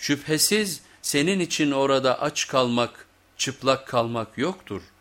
Şüphesiz senin için orada aç kalmak, çıplak kalmak yoktur.''